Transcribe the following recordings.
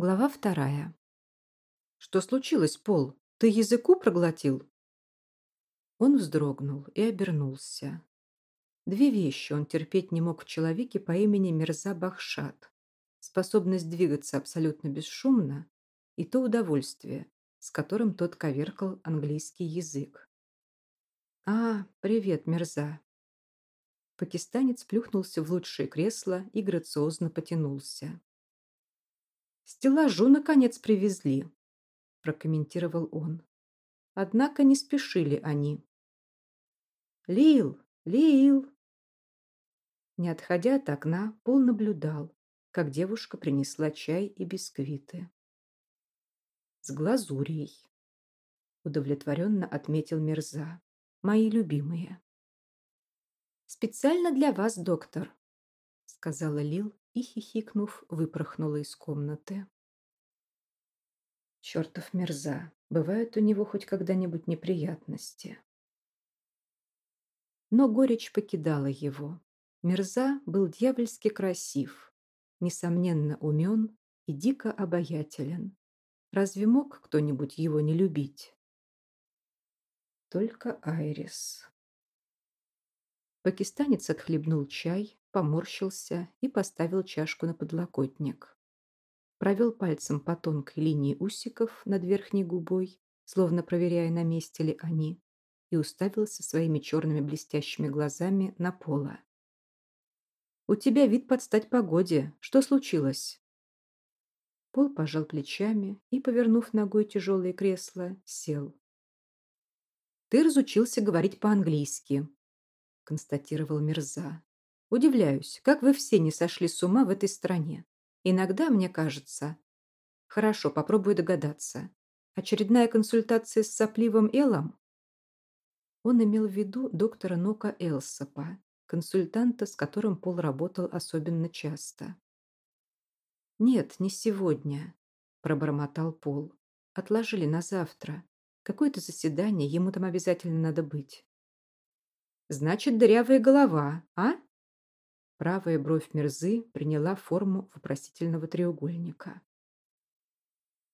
Глава вторая. «Что случилось, Пол? Ты языку проглотил?» Он вздрогнул и обернулся. Две вещи он терпеть не мог в человеке по имени Мирза Бахшат. Способность двигаться абсолютно бесшумно и то удовольствие, с которым тот коверкал английский язык. «А, привет, Мирза!» Пакистанец плюхнулся в лучшее кресло и грациозно потянулся. «Стеллажу, наконец, привезли», – прокомментировал он. Однако не спешили они. «Лил! Лил!» Не отходя от окна, Пол наблюдал, как девушка принесла чай и бисквиты. «С глазурей», – удовлетворенно отметил Мирза. «Мои любимые». «Специально для вас, доктор», – сказала Лил и, хихикнув, выпорхнула из комнаты. Чертов мерза, бывают у него хоть когда-нибудь неприятности. Но горечь покидала его. Мерза был дьявольски красив, несомненно умен и дико обаятелен. Разве мог кто-нибудь его не любить? Только Айрис. Пакистанец отхлебнул чай, поморщился и поставил чашку на подлокотник. Провел пальцем по тонкой линии усиков над верхней губой, словно проверяя, на месте ли они, и уставился своими черными блестящими глазами на пола. «У тебя вид под стать погоде. Что случилось?» Пол пожал плечами и, повернув ногой тяжелое кресло, сел. «Ты разучился говорить по-английски», — констатировал Мирза. Удивляюсь, как вы все не сошли с ума в этой стране. Иногда мне кажется... Хорошо, попробую догадаться. Очередная консультация с сопливым Элом? Он имел в виду доктора Нока Элсопа, консультанта, с которым Пол работал особенно часто. «Нет, не сегодня», – пробормотал Пол. «Отложили на завтра. Какое-то заседание, ему там обязательно надо быть». «Значит, дырявая голова, а?» Правая бровь Мерзы приняла форму вопросительного треугольника.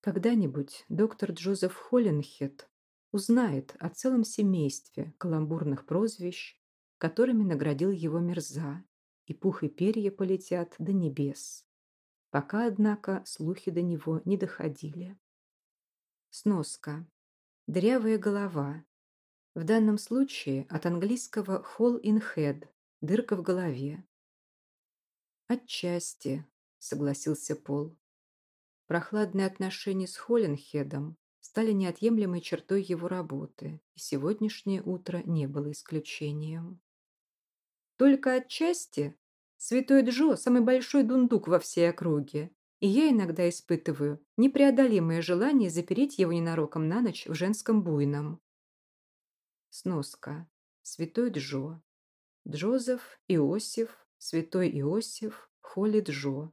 Когда-нибудь доктор Джозеф Холленхед узнает о целом семействе каламбурных прозвищ, которыми наградил его Мерза, и пух и перья полетят до небес. Пока, однако, слухи до него не доходили. Сноска. Дрявая голова. В данном случае от английского «hole in head» – дырка в голове. «Отчасти», — согласился Пол. Прохладные отношения с Холленхедом стали неотъемлемой чертой его работы, и сегодняшнее утро не было исключением. «Только отчасти? Святой Джо – самый большой дундук во всей округе, и я иногда испытываю непреодолимое желание запереть его ненароком на ночь в женском буйном». Сноска. Святой Джо. Джозеф, Иосиф, Святой Иосиф Холиджо.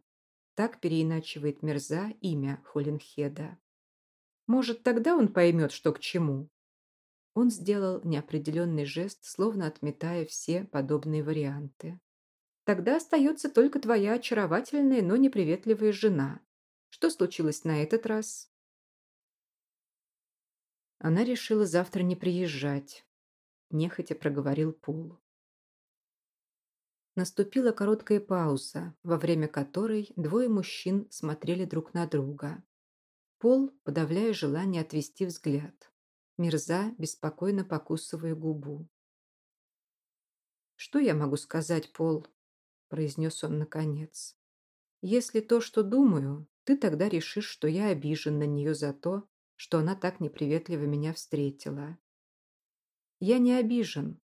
Так переиначивает Мерза имя Холинхеда. Может, тогда он поймет, что к чему? Он сделал неопределенный жест, словно отметая все подобные варианты. Тогда остается только твоя очаровательная, но неприветливая жена. Что случилось на этот раз? Она решила завтра не приезжать. Нехотя проговорил Пол. Наступила короткая пауза, во время которой двое мужчин смотрели друг на друга. Пол, подавляя желание отвести взгляд. Мирза, беспокойно покусывая губу. «Что я могу сказать, Пол?» – произнес он наконец. «Если то, что думаю, ты тогда решишь, что я обижен на нее за то, что она так неприветливо меня встретила. Я не обижен,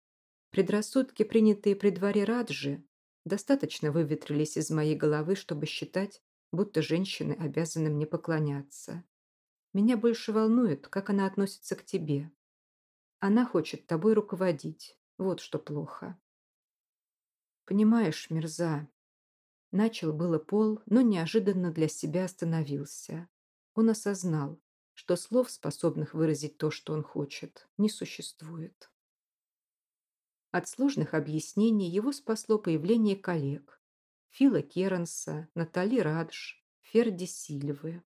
Предрассудки, принятые при дворе Раджи, достаточно выветрились из моей головы, чтобы считать, будто женщины обязаны мне поклоняться. Меня больше волнует, как она относится к тебе. Она хочет тобой руководить. Вот что плохо. Понимаешь, Мирза, начал было пол, но неожиданно для себя остановился. Он осознал, что слов, способных выразить то, что он хочет, не существует. От сложных объяснений его спасло появление коллег. Фила Керенса, Натали Радж, Ферди Сильвы.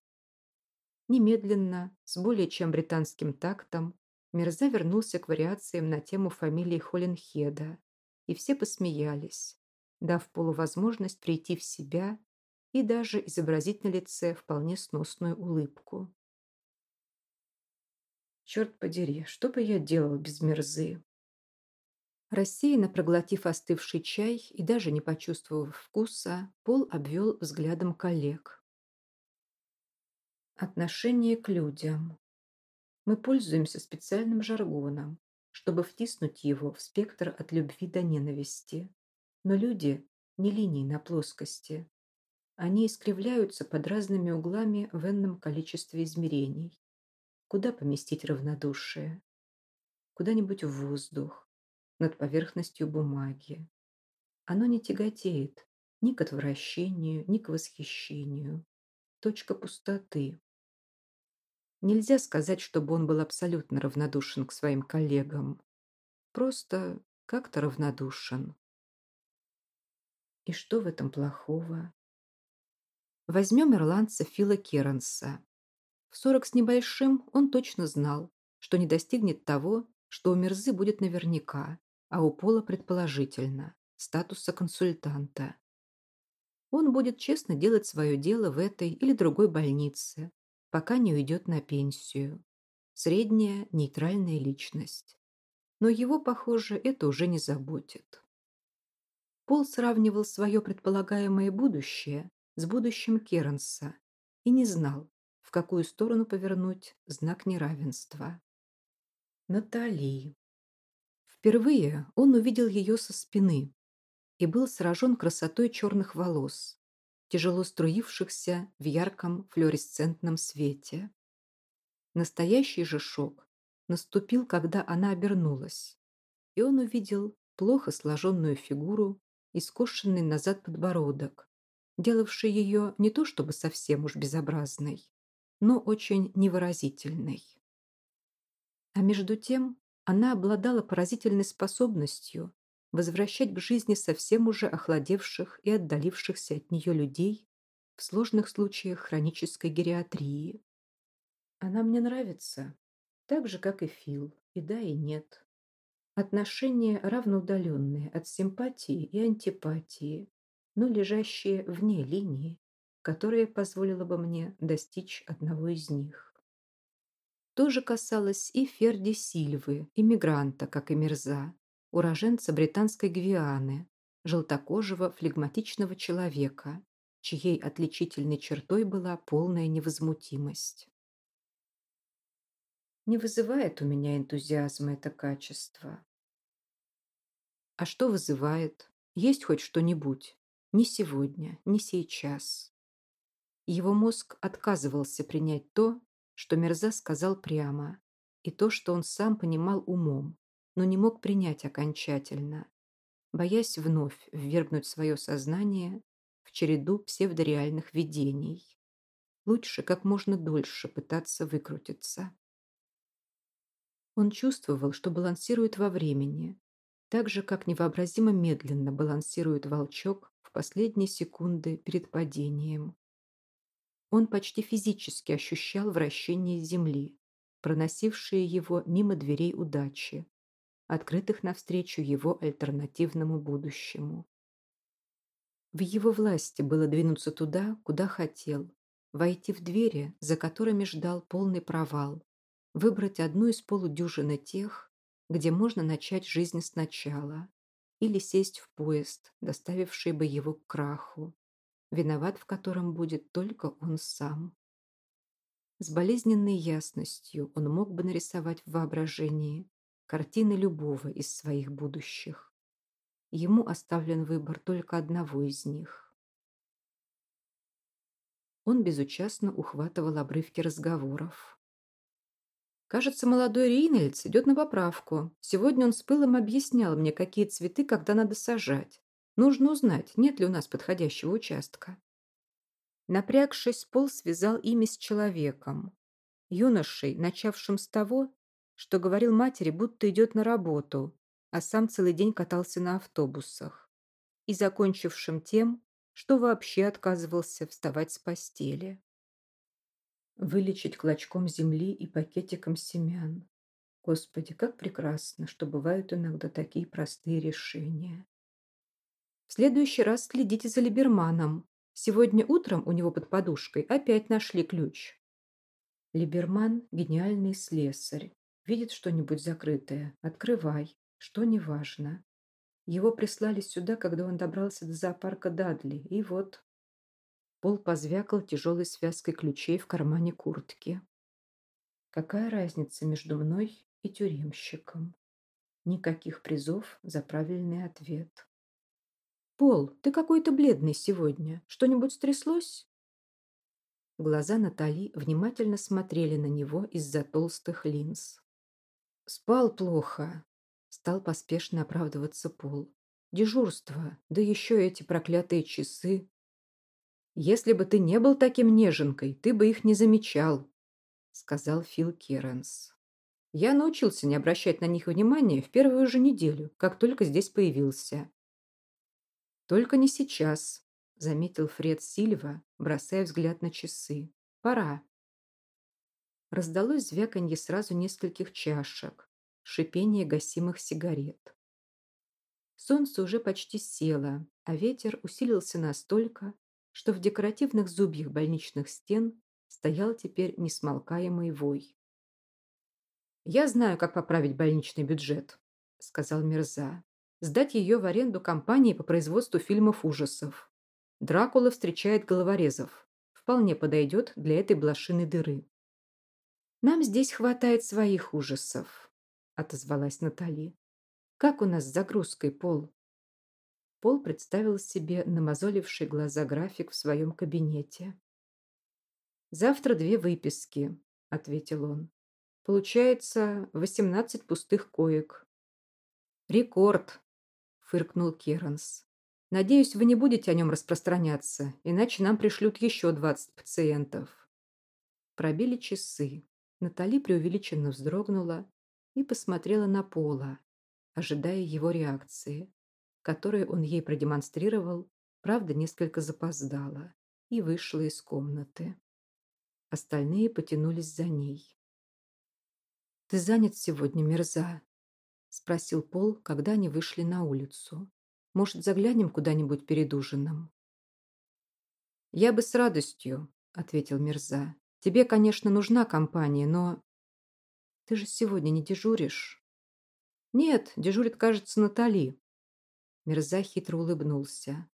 Немедленно, с более чем британским тактом, Мирза вернулся к вариациям на тему фамилии Холленхеда, и все посмеялись, дав Полу возможность прийти в себя и даже изобразить на лице вполне сносную улыбку. Черт подери, что бы я делал без Мирзы? Рассеянно проглотив остывший чай и даже не почувствовав вкуса, Пол обвел взглядом коллег. Отношение к людям. Мы пользуемся специальным жаргоном, чтобы втиснуть его в спектр от любви до ненависти. Но люди не линии на плоскости. Они искривляются под разными углами в энном количестве измерений. Куда поместить равнодушие? Куда-нибудь в воздух, над поверхностью бумаги. Оно не тяготеет ни к отвращению, ни к восхищению. Точка пустоты. Нельзя сказать, чтобы он был абсолютно равнодушен к своим коллегам. Просто как-то равнодушен. И что в этом плохого? Возьмем ирландца Фила Керенса. В сорок с небольшим он точно знал, что не достигнет того, что у Мерзы будет наверняка, а у Пола предположительно, статуса консультанта. Он будет честно делать свое дело в этой или другой больнице, пока не уйдет на пенсию. Средняя нейтральная личность. Но его, похоже, это уже не заботит. Пол сравнивал свое предполагаемое будущее с будущим Кернса и не знал, в какую сторону повернуть знак неравенства. Натали. Впервые он увидел ее со спины и был сражен красотой черных волос, тяжело струившихся в ярком флуоресцентном свете. Настоящий же шок наступил, когда она обернулась, и он увидел плохо сложенную фигуру и скошенный назад подбородок, делавший ее не то чтобы совсем уж безобразной, но очень невыразительной. А между тем она обладала поразительной способностью возвращать к жизни совсем уже охладевших и отдалившихся от нее людей в сложных случаях хронической гериатрии. Она мне нравится, так же, как и Фил, и да, и нет. Отношения равноудаленные от симпатии и антипатии, но лежащие вне линии, которая позволила бы мне достичь одного из них. То же касалось и Ферди Сильвы, иммигранта, как и Мирза, уроженца британской Гвианы, желтокожего флегматичного человека, чьей отличительной чертой была полная невозмутимость. Не вызывает у меня энтузиазма это качество. А что вызывает? Есть хоть что-нибудь? Ни сегодня, ни сейчас. Его мозг отказывался принять то, что Мерза сказал прямо, и то, что он сам понимал умом, но не мог принять окончательно, боясь вновь ввергнуть свое сознание в череду псевдореальных видений. Лучше как можно дольше пытаться выкрутиться. Он чувствовал, что балансирует во времени, так же, как невообразимо медленно балансирует волчок в последние секунды перед падением. Он почти физически ощущал вращение Земли, проносившее его мимо дверей удачи, открытых навстречу его альтернативному будущему. В его власти было двинуться туда, куда хотел, войти в двери, за которыми ждал полный провал, выбрать одну из полудюжины тех, где можно начать жизнь сначала, или сесть в поезд, доставивший бы его к краху, виноват в котором будет только он сам. С болезненной ясностью он мог бы нарисовать в воображении картины любого из своих будущих. Ему оставлен выбор только одного из них. Он безучастно ухватывал обрывки разговоров. Кажется, молодой Рейнольдс идет на поправку. Сегодня он с пылом объяснял мне, какие цветы когда надо сажать. Нужно узнать, нет ли у нас подходящего участка. Напрягшись, Пол связал имя с человеком. Юношей, начавшим с того, что говорил матери, будто идет на работу, а сам целый день катался на автобусах, и закончившим тем, что вообще отказывался вставать с постели. Вылечить клочком земли и пакетиком семян. Господи, как прекрасно, что бывают иногда такие простые решения. В следующий раз следите за Либерманом. Сегодня утром у него под подушкой опять нашли ключ. Либерман – гениальный слесарь. Видит что-нибудь закрытое – открывай, что неважно. Его прислали сюда, когда он добрался до зоопарка Дадли, и вот... Пол позвякал тяжелой связкой ключей в кармане куртки. Какая разница между мной и тюремщиком? Никаких призов за правильный ответ. «Пол, ты какой-то бледный сегодня. Что-нибудь стряслось?» Глаза Натали внимательно смотрели на него из-за толстых линз. «Спал плохо», — стал поспешно оправдываться Пол. «Дежурство, да еще эти проклятые часы. Если бы ты не был таким неженкой, ты бы их не замечал», — сказал Фил Керенс. «Я научился не обращать на них внимания в первую же неделю, как только здесь появился». «Только не сейчас», — заметил Фред Сильва, бросая взгляд на часы. «Пора». Раздалось звяканье сразу нескольких чашек, шипение гасимых сигарет. Солнце уже почти село, а ветер усилился настолько, что в декоративных зубьях больничных стен стоял теперь несмолкаемый вой. «Я знаю, как поправить больничный бюджет», — сказал Мирза. «Сдать ее в аренду компании по производству фильмов ужасов. Дракула встречает головорезов. Вполне подойдет для этой блошиной дыры». «Нам здесь хватает своих ужасов», — отозвалась Натали. «Как у нас с загрузкой, Пол?» Пол представил себе намазоливший глаза график в своем кабинете. «Завтра две выписки», — ответил он. «Получается, восемнадцать пустых коек». «Рекорд», — фыркнул Керанс. «Надеюсь, вы не будете о нем распространяться, иначе нам пришлют еще двадцать пациентов». Пробили часы. Натали преувеличенно вздрогнула и посмотрела на Пола, ожидая его реакции которые он ей продемонстрировал, правда, несколько запоздала, и вышла из комнаты. Остальные потянулись за ней. «Ты занят сегодня, Мерза?» — спросил Пол, когда они вышли на улицу. «Может, заглянем куда-нибудь перед ужином?» «Я бы с радостью», — ответил Мерза. «Тебе, конечно, нужна компания, но...» «Ты же сегодня не дежуришь?» «Нет, дежурит, кажется, Натали», Мирза хитро улыбнулся.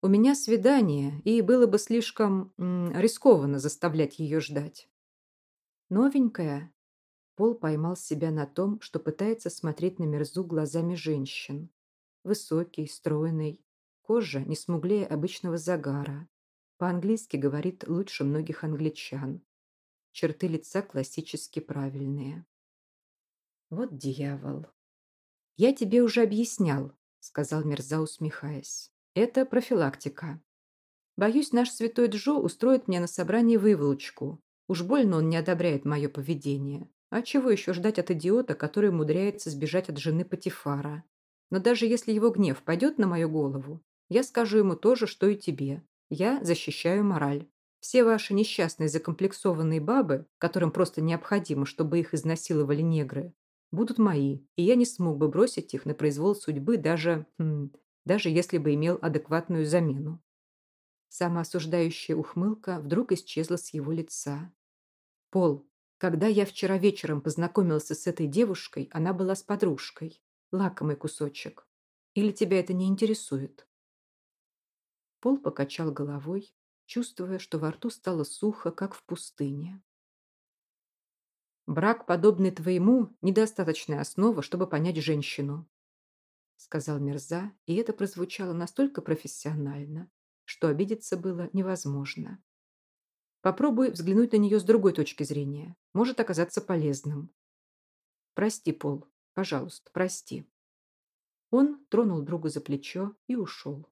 «У меня свидание, и было бы слишком рискованно заставлять ее ждать». «Новенькая?» Пол поймал себя на том, что пытается смотреть на Мерзу глазами женщин. Высокий, стройный, кожа не смуглее обычного загара. По-английски говорит лучше многих англичан. Черты лица классически правильные. Вот дьявол. Я тебе уже объяснял, сказал Мирза, усмехаясь. «Это профилактика. Боюсь, наш святой Джо устроит мне на собрании выволочку. Уж больно он не одобряет мое поведение. А чего еще ждать от идиота, который умудряется сбежать от жены Патифара? Но даже если его гнев пойдет на мою голову, я скажу ему то же, что и тебе. Я защищаю мораль. Все ваши несчастные закомплексованные бабы, которым просто необходимо, чтобы их изнасиловали негры, будут мои, и я не смог бы бросить их на произвол судьбы даже, хм, даже если бы имел адекватную замену. Самоосуждающая ухмылка вдруг исчезла с его лица. «Пол, когда я вчера вечером познакомился с этой девушкой, она была с подружкой. Лакомый кусочек. Или тебя это не интересует?» Пол покачал головой, чувствуя, что во рту стало сухо, как в пустыне. Брак, подобный твоему, недостаточная основа, чтобы понять женщину», сказал Мирза, и это прозвучало настолько профессионально, что обидеться было невозможно. Попробуй взглянуть на нее с другой точки зрения. Может оказаться полезным. Прости, Пол. Пожалуйста, прости. Он тронул другу за плечо и ушел.